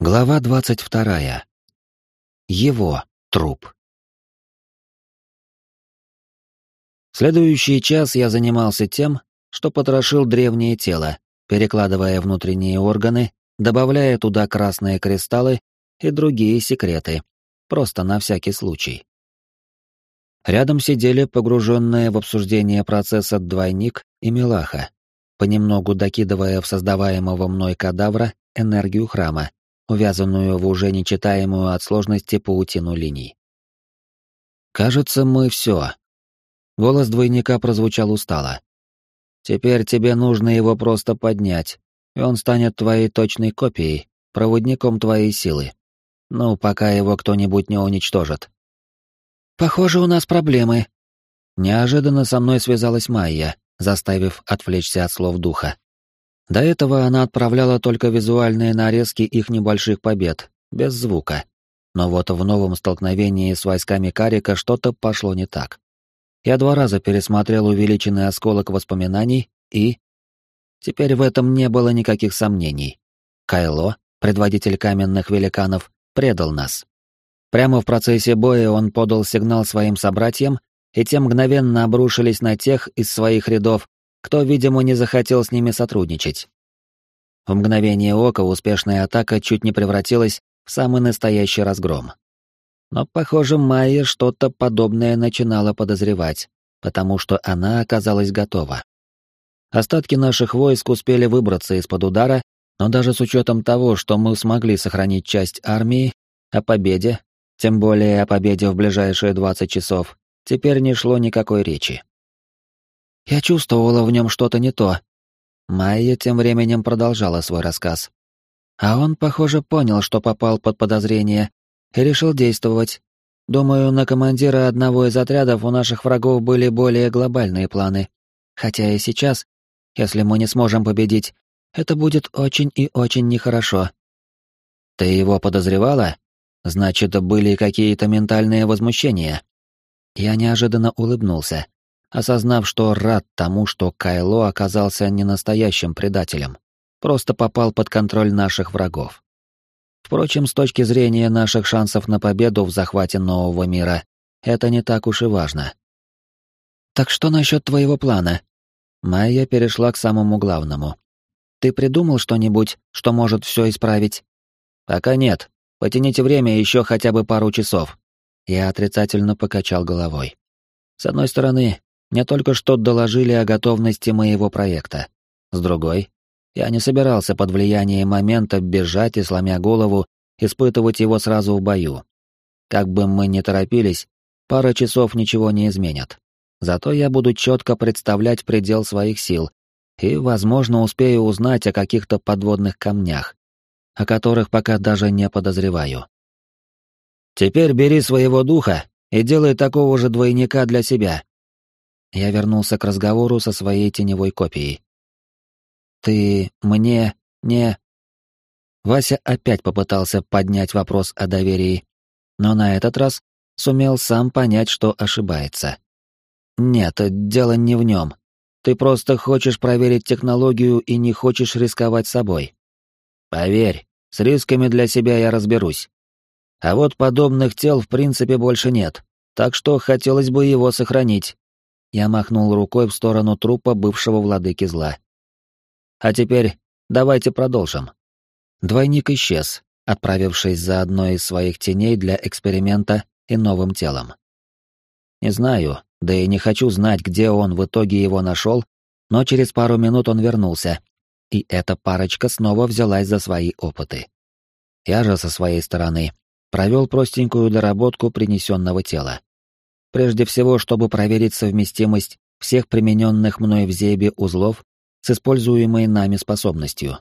Глава двадцать вторая. Его труп. Следующий час я занимался тем, что потрошил древнее тело, перекладывая внутренние органы, добавляя туда красные кристаллы и другие секреты, просто на всякий случай. Рядом сидели погруженные в обсуждение процесса двойник и Милаха, понемногу докидывая в создаваемого мной кадавра энергию храма, увязанную в уже нечитаемую от сложности паутину линий. «Кажется, мы все». Голос двойника прозвучал устало. «Теперь тебе нужно его просто поднять, и он станет твоей точной копией, проводником твоей силы. Ну, пока его кто-нибудь не уничтожит». «Похоже, у нас проблемы». Неожиданно со мной связалась Майя, заставив отвлечься от слов духа. До этого она отправляла только визуальные нарезки их небольших побед, без звука. Но вот в новом столкновении с войсками Карика что-то пошло не так. Я два раза пересмотрел увеличенный осколок воспоминаний и... Теперь в этом не было никаких сомнений. Кайло, предводитель каменных великанов, предал нас. Прямо в процессе боя он подал сигнал своим собратьям, и те мгновенно обрушились на тех из своих рядов, кто, видимо, не захотел с ними сотрудничать. В мгновение ока успешная атака чуть не превратилась в самый настоящий разгром. Но, похоже, Майя что-то подобное начинала подозревать, потому что она оказалась готова. Остатки наших войск успели выбраться из-под удара, но даже с учетом того, что мы смогли сохранить часть армии, о победе, тем более о победе в ближайшие 20 часов, теперь не шло никакой речи. Я чувствовала в нем что-то не то. Майя тем временем продолжала свой рассказ. А он, похоже, понял, что попал под подозрение, и решил действовать. Думаю, на командира одного из отрядов у наших врагов были более глобальные планы. Хотя и сейчас, если мы не сможем победить, это будет очень и очень нехорошо. Ты его подозревала? Значит, были какие-то ментальные возмущения. Я неожиданно улыбнулся осознав, что рад тому, что Кайло оказался не настоящим предателем, просто попал под контроль наших врагов. Впрочем, с точки зрения наших шансов на победу в захвате нового мира, это не так уж и важно. «Так что насчет твоего плана?» Майя перешла к самому главному. «Ты придумал что-нибудь, что может все исправить?» «Пока нет. Потяните время еще хотя бы пару часов». Я отрицательно покачал головой. С одной стороны, мне только что доложили о готовности моего проекта. С другой, я не собирался под влиянием момента бежать и, сломя голову, испытывать его сразу в бою. Как бы мы ни торопились, пара часов ничего не изменят. Зато я буду четко представлять предел своих сил и, возможно, успею узнать о каких-то подводных камнях, о которых пока даже не подозреваю. Теперь бери своего духа и делай такого же двойника для себя, я вернулся к разговору со своей теневой копией. «Ты мне не...» Вася опять попытался поднять вопрос о доверии, но на этот раз сумел сам понять, что ошибается. «Нет, дело не в нем. Ты просто хочешь проверить технологию и не хочешь рисковать собой. Поверь, с рисками для себя я разберусь. А вот подобных тел в принципе больше нет, так что хотелось бы его сохранить, я махнул рукой в сторону трупа бывшего владыки зла. А теперь давайте продолжим. Двойник исчез, отправившись за одной из своих теней для эксперимента и новым телом. Не знаю, да и не хочу знать, где он в итоге его нашел, но через пару минут он вернулся, и эта парочка снова взялась за свои опыты. Я же со своей стороны провел простенькую доработку принесенного тела. Прежде всего, чтобы проверить совместимость всех примененных мной в Зебе узлов с используемой нами способностью.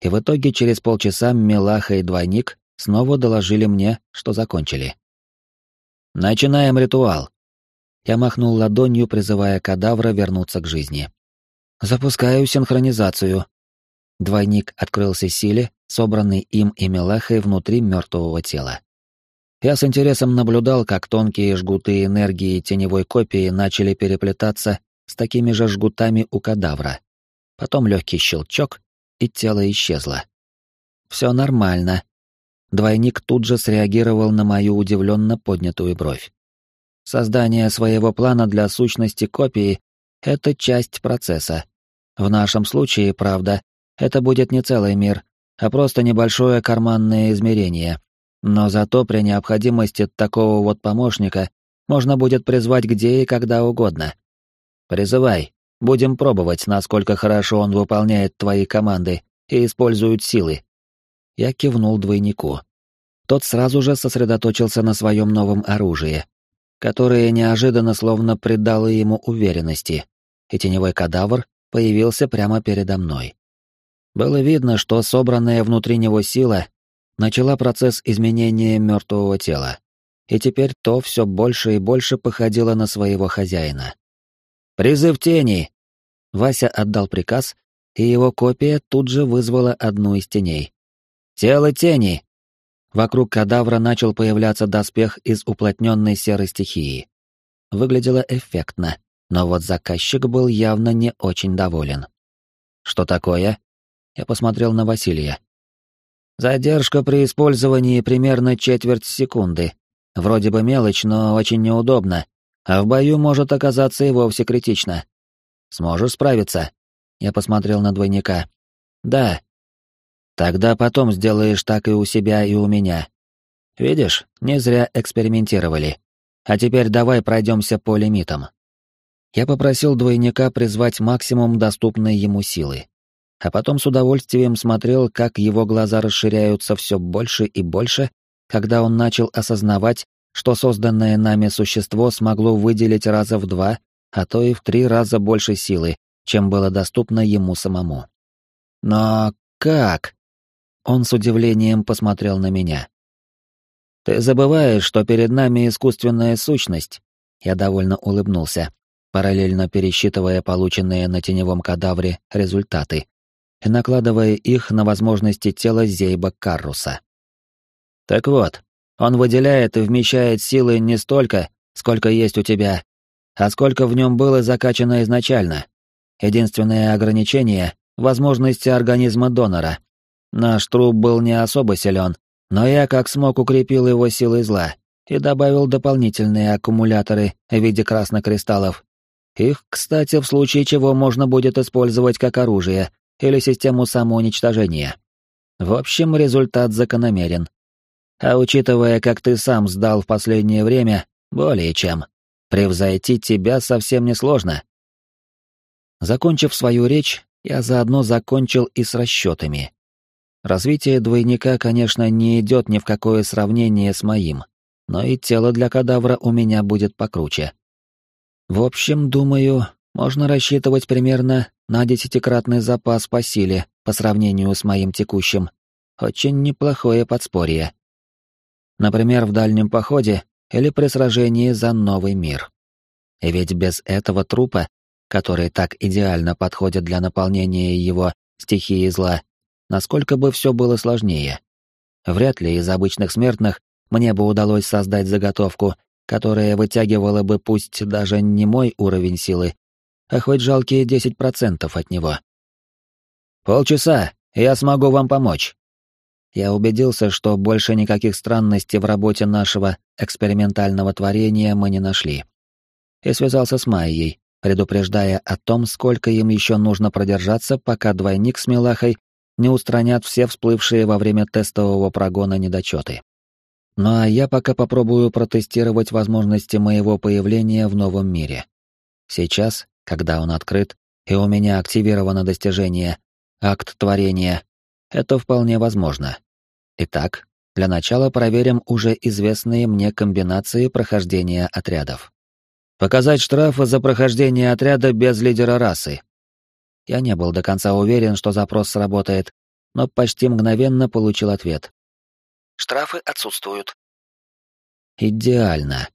И в итоге через полчаса Мелаха и Двойник снова доложили мне, что закончили. «Начинаем ритуал!» Я махнул ладонью, призывая кадавра вернуться к жизни. «Запускаю синхронизацию». Двойник открылся силе, собранной им и Мелахой внутри мертвого тела. Я с интересом наблюдал, как тонкие жгуты энергии теневой копии начали переплетаться с такими же жгутами у кадавра. Потом легкий щелчок, и тело исчезло. Все нормально. Двойник тут же среагировал на мою удивленно поднятую бровь. Создание своего плана для сущности копии — это часть процесса. В нашем случае, правда, это будет не целый мир, а просто небольшое карманное измерение. Но зато при необходимости такого вот помощника можно будет призвать где и когда угодно. Призывай, будем пробовать, насколько хорошо он выполняет твои команды и использует силы. Я кивнул двойнику. Тот сразу же сосредоточился на своем новом оружии, которое неожиданно словно придало ему уверенности, и теневой кадавр появился прямо передо мной. Было видно, что собранная внутри него сила начала процесс изменения мертвого тела, и теперь то все больше и больше походило на своего хозяина. «Призыв тени!» Вася отдал приказ, и его копия тут же вызвала одну из теней. «Тело тени!» Вокруг кадавра начал появляться доспех из уплотненной серой стихии. Выглядело эффектно, но вот заказчик был явно не очень доволен. «Что такое?» Я посмотрел на Василия. «Задержка при использовании примерно четверть секунды. Вроде бы мелочь, но очень неудобно, а в бою может оказаться и вовсе критично. Сможешь справиться?» Я посмотрел на двойника. «Да», Тогда потом сделаешь так и у себя, и у меня. Видишь, не зря экспериментировали. А теперь давай пройдемся по лимитам. Я попросил двойника призвать максимум доступной ему силы. А потом с удовольствием смотрел, как его глаза расширяются все больше и больше, когда он начал осознавать, что созданное нами существо смогло выделить раза в два, а то и в три раза больше силы, чем было доступно ему самому. Но как? Он с удивлением посмотрел на меня. «Ты забываешь, что перед нами искусственная сущность?» Я довольно улыбнулся, параллельно пересчитывая полученные на теневом кадавре результаты и накладывая их на возможности тела Зейба Карруса. «Так вот, он выделяет и вмещает силы не столько, сколько есть у тебя, а сколько в нем было закачано изначально. Единственное ограничение — возможности организма донора. Наш труп был не особо силен, но я как смог укрепил его силой зла и добавил дополнительные аккумуляторы в виде красных кристаллов. Их, кстати, в случае чего можно будет использовать как оружие или систему самоуничтожения. В общем, результат закономерен. А учитывая, как ты сам сдал в последнее время, более чем. Превзойти тебя совсем несложно. Закончив свою речь, я заодно закончил и с расчетами. Развитие двойника, конечно, не идет ни в какое сравнение с моим, но и тело для кадавра у меня будет покруче. В общем, думаю, можно рассчитывать примерно на десятикратный запас по силе по сравнению с моим текущим. Очень неплохое подспорье. Например, в дальнем походе или при сражении за новый мир. И ведь без этого трупа, который так идеально подходит для наполнения его стихии зла, насколько бы все было сложнее. Вряд ли из обычных смертных мне бы удалось создать заготовку, которая вытягивала бы пусть даже не мой уровень силы, а хоть жалкие 10% от него. «Полчаса, я смогу вам помочь». Я убедился, что больше никаких странностей в работе нашего экспериментального творения мы не нашли. И связался с Майей, предупреждая о том, сколько им еще нужно продержаться, пока двойник с Милахой не устранят все всплывшие во время тестового прогона недочеты. Ну а я пока попробую протестировать возможности моего появления в новом мире. Сейчас, когда он открыт, и у меня активировано достижение, акт творения, это вполне возможно. Итак, для начала проверим уже известные мне комбинации прохождения отрядов. Показать штрафы за прохождение отряда без лидера расы. Я не был до конца уверен, что запрос сработает, но почти мгновенно получил ответ. Штрафы отсутствуют. Идеально.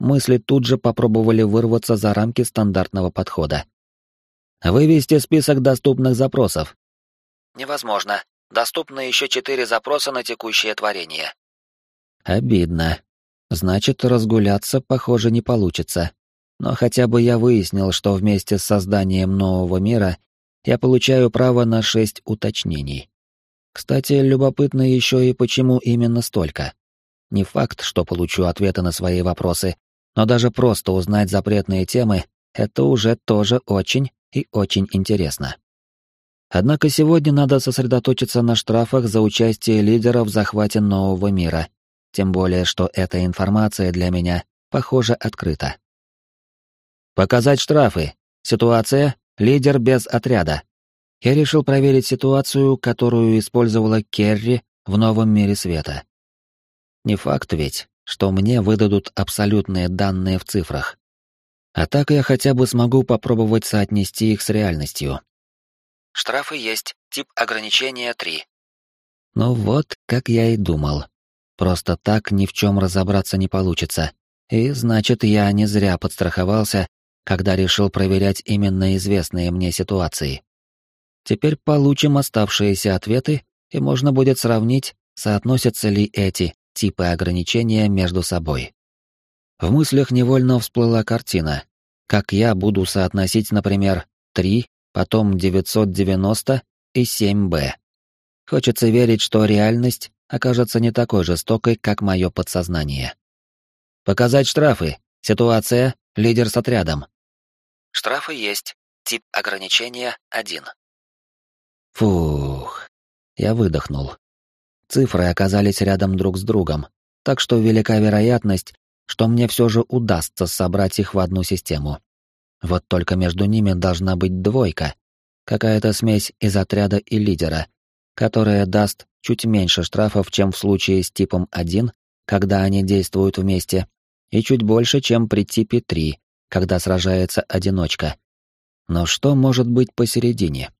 Мысли тут же попробовали вырваться за рамки стандартного подхода. Вывести список доступных запросов. Невозможно. Доступны еще четыре запроса на текущее творение. Обидно. Значит, разгуляться, похоже, не получится но хотя бы я выяснил, что вместе с созданием нового мира я получаю право на шесть уточнений. Кстати, любопытно еще и почему именно столько. Не факт, что получу ответы на свои вопросы, но даже просто узнать запретные темы — это уже тоже очень и очень интересно. Однако сегодня надо сосредоточиться на штрафах за участие лидера в захвате нового мира, тем более что эта информация для меня, похоже, открыта. Показать штрафы. Ситуация — лидер без отряда. Я решил проверить ситуацию, которую использовала Керри в новом мире света. Не факт ведь, что мне выдадут абсолютные данные в цифрах. А так я хотя бы смогу попробовать соотнести их с реальностью. Штрафы есть, тип ограничения 3. Ну вот, как я и думал. Просто так ни в чем разобраться не получится. И значит, я не зря подстраховался, когда решил проверять именно известные мне ситуации. Теперь получим оставшиеся ответы, и можно будет сравнить, соотносятся ли эти типы ограничения между собой. В мыслях невольно всплыла картина, как я буду соотносить, например, 3, потом 990 и 7Б. Хочется верить, что реальность окажется не такой жестокой, как мое подсознание. Показать штрафы. Ситуация. Лидер с отрядом. Штрафы есть. Тип ограничения 1. Фух. Я выдохнул. Цифры оказались рядом друг с другом, так что велика вероятность, что мне все же удастся собрать их в одну систему. Вот только между ними должна быть двойка, какая-то смесь из отряда и лидера, которая даст чуть меньше штрафов, чем в случае с типом 1, когда они действуют вместе, и чуть больше, чем при типе 3, когда сражается одиночка. Но что может быть посередине?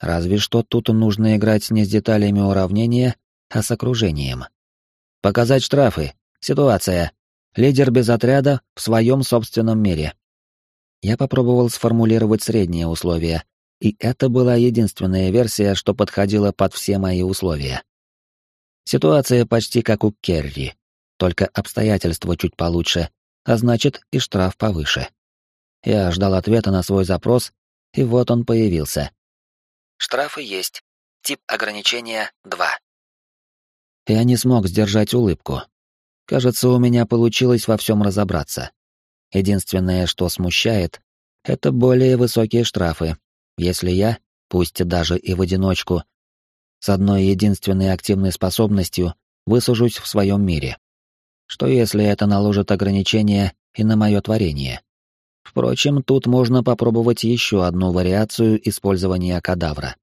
Разве что тут нужно играть не с деталями уравнения, а с окружением. Показать штрафы. Ситуация. Лидер без отряда в своем собственном мире. Я попробовал сформулировать средние условия, и это была единственная версия, что подходила под все мои условия. Ситуация почти как у Керри, только обстоятельства чуть получше, а значит и штраф повыше. Я ждал ответа на свой запрос, и вот он появился. Штрафы есть. Тип ограничения 2 я не смог сдержать улыбку. Кажется, у меня получилось во всем разобраться. Единственное, что смущает, это более высокие штрафы, если я, пусть даже и в одиночку, с одной единственной активной способностью высажусь в своем мире. Что если это наложит ограничения и на мое творение? Впрочем, тут можно попробовать еще одну вариацию использования кадавра.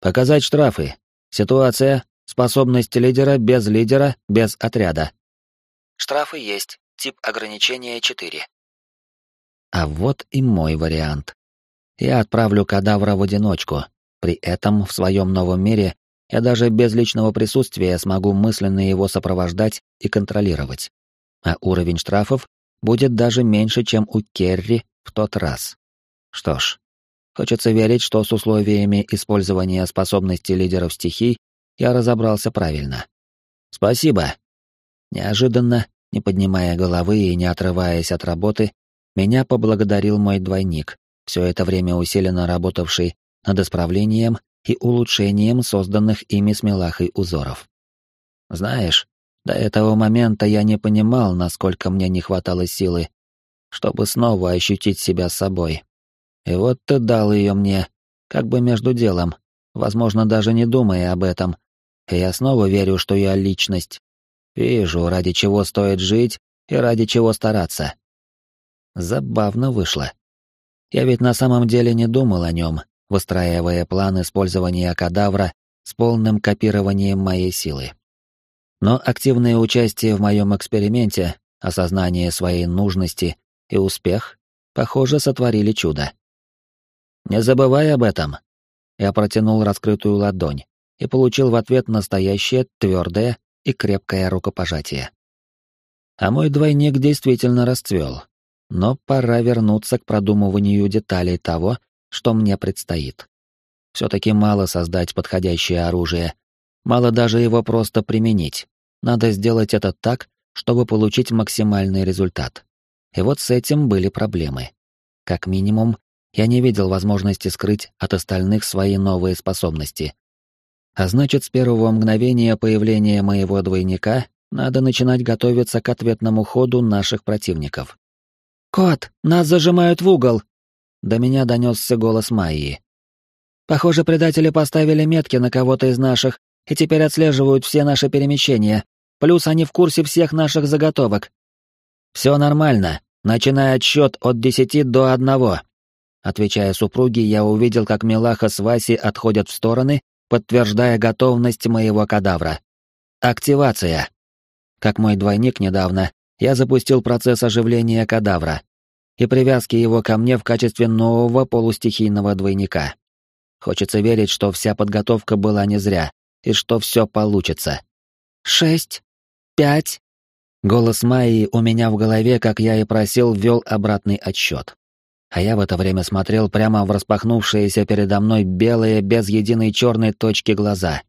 Показать штрафы. Ситуация Способность лидера без лидера, без отряда. Штрафы есть. Тип ограничения 4. А вот и мой вариант. Я отправлю кадавра в одиночку. При этом в своем новом мире я даже без личного присутствия смогу мысленно его сопровождать и контролировать. А уровень штрафов будет даже меньше, чем у Керри в тот раз. Что ж, хочется верить, что с условиями использования способностей лидеров стихий я разобрался правильно. Спасибо. Неожиданно, не поднимая головы и не отрываясь от работы, меня поблагодарил мой двойник, все это время усиленно работавший над исправлением и улучшением созданных ими с Милахой узоров. Знаешь, до этого момента я не понимал, насколько мне не хватало силы, чтобы снова ощутить себя собой. И вот ты дал ее мне, как бы между делом, возможно, даже не думая об этом, и я снова верю, что я личность. Вижу, ради чего стоит жить и ради чего стараться. Забавно вышло. Я ведь на самом деле не думал о нем, выстраивая план использования кадавра с полным копированием моей силы. Но активное участие в моем эксперименте, осознание своей нужности и успех, похоже, сотворили чудо. «Не забывай об этом!» Я протянул раскрытую ладонь, и получил в ответ настоящее, твердое и крепкое рукопожатие. А мой двойник действительно расцвел. Но пора вернуться к продумыванию деталей того, что мне предстоит. Все-таки мало создать подходящее оружие, мало даже его просто применить. Надо сделать это так, чтобы получить максимальный результат. И вот с этим были проблемы. Как минимум, я не видел возможности скрыть от остальных свои новые способности, А значит, с первого мгновения появления моего двойника надо начинать готовиться к ответному ходу наших противников. «Кот, нас зажимают в угол!» До меня донесся голос Майи. «Похоже, предатели поставили метки на кого-то из наших и теперь отслеживают все наши перемещения. Плюс они в курсе всех наших заготовок». «Все нормально, начиная отсчет от десяти до одного». Отвечая супруге, я увидел, как Милаха с Васей отходят в стороны, подтверждая готовность моего кадавра. Активация. Как мой двойник недавно, я запустил процесс оживления кадавра и привязки его ко мне в качестве нового полустихийного двойника. Хочется верить, что вся подготовка была не зря, и что все получится. «Шесть, пять...» Голос Майи у меня в голове, как я и просил, ввел обратный отсчет. А я в это время смотрел прямо в распахнувшиеся передо мной белые, без единой черной точки глаза.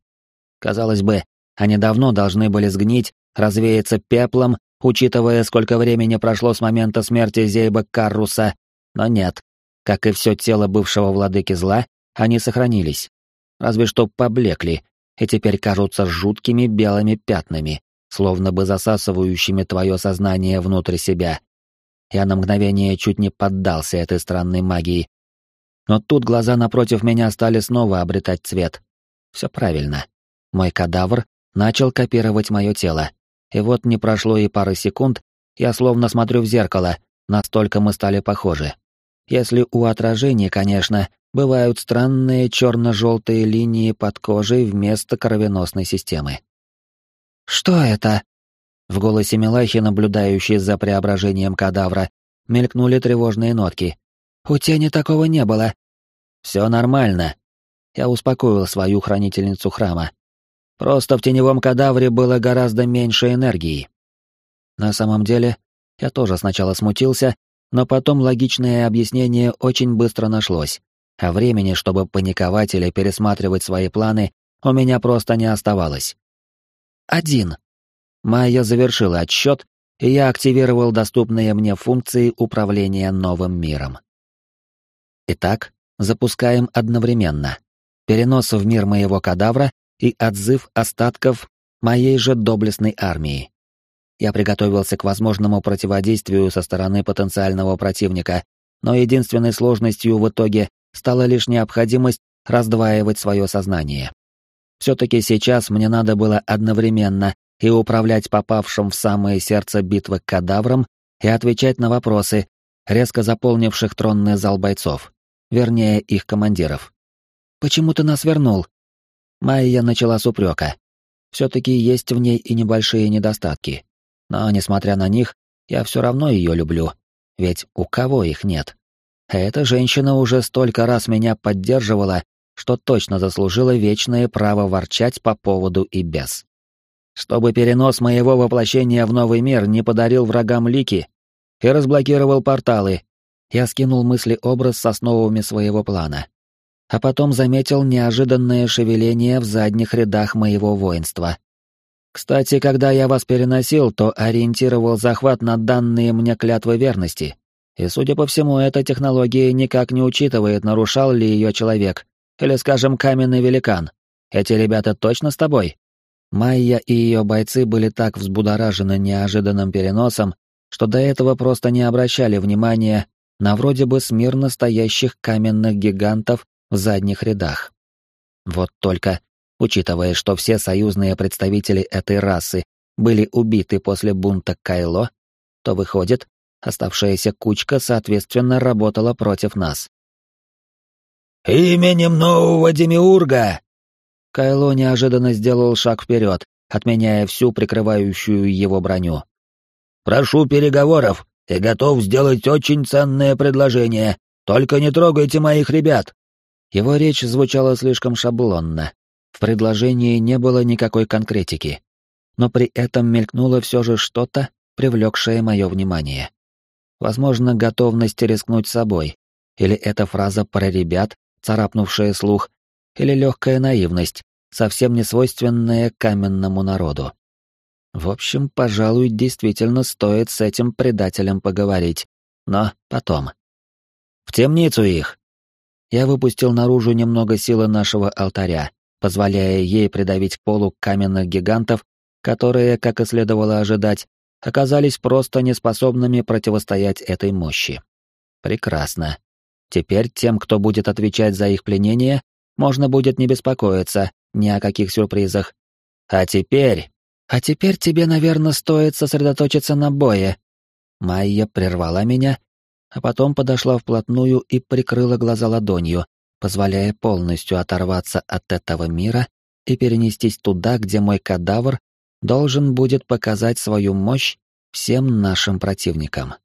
Казалось бы, они давно должны были сгнить, развеяться пеплом, учитывая, сколько времени прошло с момента смерти Зейба Карруса, но нет. Как и все тело бывшего владыки зла, они сохранились. Разве что поблекли, и теперь кажутся жуткими белыми пятнами, словно бы засасывающими твое сознание внутрь себя. Я на мгновение чуть не поддался этой странной магии. Но тут глаза напротив меня стали снова обретать цвет. Все правильно. Мой кадавр начал копировать мое тело. И вот не прошло и пары секунд, я словно смотрю в зеркало, настолько мы стали похожи. Если у отражений, конечно, бывают странные черно-желтые линии под кожей вместо кровеносной системы. «Что это?» В голосе Милахи, наблюдающей за преображением кадавра, мелькнули тревожные нотки. «У тени такого не было». «Все нормально». Я успокоил свою хранительницу храма. Просто в теневом кадавре было гораздо меньше энергии. На самом деле, я тоже сначала смутился, но потом логичное объяснение очень быстро нашлось, а времени, чтобы паниковать или пересматривать свои планы, у меня просто не оставалось. Один. Майя завершила отсчет, и я активировал доступные мне функции управления новым миром. Итак, запускаем одновременно. Перенос в мир моего кадавра и отзыв остатков моей же доблестной армии. Я приготовился к возможному противодействию со стороны потенциального противника, но единственной сложностью в итоге стала лишь необходимость раздваивать свое сознание. Все-таки сейчас мне надо было одновременно и управлять попавшим в самое сердце битвы кадавром и отвечать на вопросы, резко заполнивших тронный зал бойцов, вернее, их командиров. «Почему ты нас вернул?» Майя начала с упрека. Все-таки есть в ней и небольшие недостатки. Но, несмотря на них, я все равно ее люблю. Ведь у кого их нет? Эта женщина уже столько раз меня поддерживала, что точно заслужила вечное право ворчать по поводу и без. Чтобы перенос моего воплощения в новый мир не подарил врагам лики и разблокировал порталы, я скинул мысли-образ с основами своего плана а потом заметил неожиданное шевеление в задних рядах моего воинства. Кстати, когда я вас переносил, то ориентировал захват на данные мне клятвы верности. И, судя по всему, эта технология никак не учитывает, нарушал ли ее человек, или, скажем, каменный великан. Эти ребята точно с тобой? Майя и ее бойцы были так взбудоражены неожиданным переносом, что до этого просто не обращали внимания на вроде бы смирно стоящих каменных гигантов в задних рядах. Вот только, учитывая, что все союзные представители этой расы были убиты после бунта Кайло, то выходит, оставшаяся кучка, соответственно, работала против нас. «Именем нового Демиурга!» Кайло неожиданно сделал шаг вперед, отменяя всю прикрывающую его броню. «Прошу переговоров и готов сделать очень ценное предложение. Только не трогайте моих ребят!» Его речь звучала слишком шаблонно. В предложении не было никакой конкретики. Но при этом мелькнуло все же что-то, привлекшее мое внимание. Возможно, готовность рискнуть собой. Или эта фраза про ребят, царапнувшая слух. Или легкая наивность, совсем не свойственная каменному народу. В общем, пожалуй, действительно стоит с этим предателем поговорить. Но потом. «В темницу их!» я выпустил наружу немного силы нашего алтаря, позволяя ей придавить к полу каменных гигантов, которые, как и следовало ожидать, оказались просто неспособными противостоять этой мощи. Прекрасно. Теперь тем, кто будет отвечать за их пленение, можно будет не беспокоиться ни о каких сюрпризах. А теперь... А теперь тебе, наверное, стоит сосредоточиться на бое. Майя прервала меня, а потом подошла вплотную и прикрыла глаза ладонью, позволяя полностью оторваться от этого мира и перенестись туда, где мой кадавр должен будет показать свою мощь всем нашим противникам.